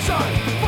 Time.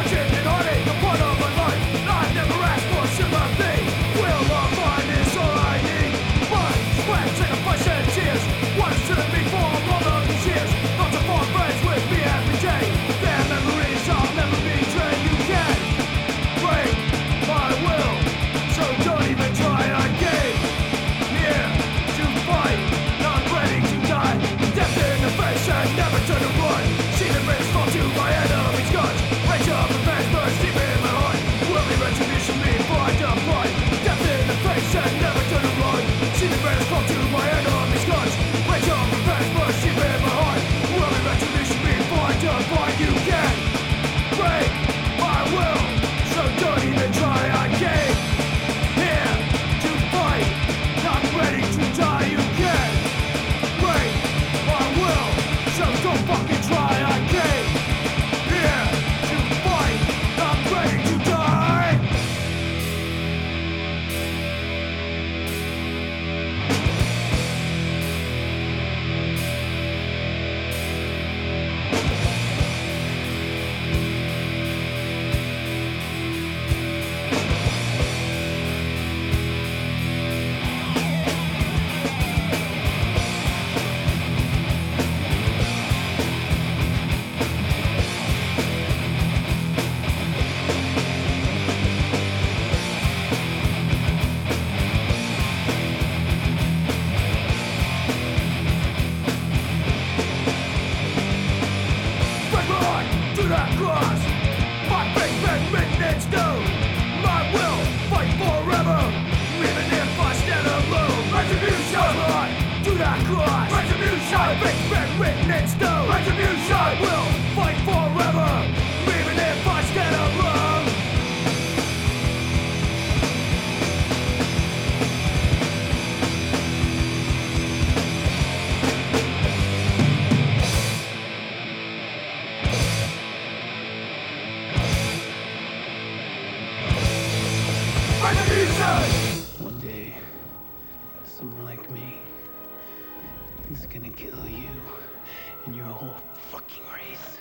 My written in stone. My will forever. Even if I stand alone. Retribution. Do not cross. Retribution. One day, someone like me is gonna kill you and your whole fucking race.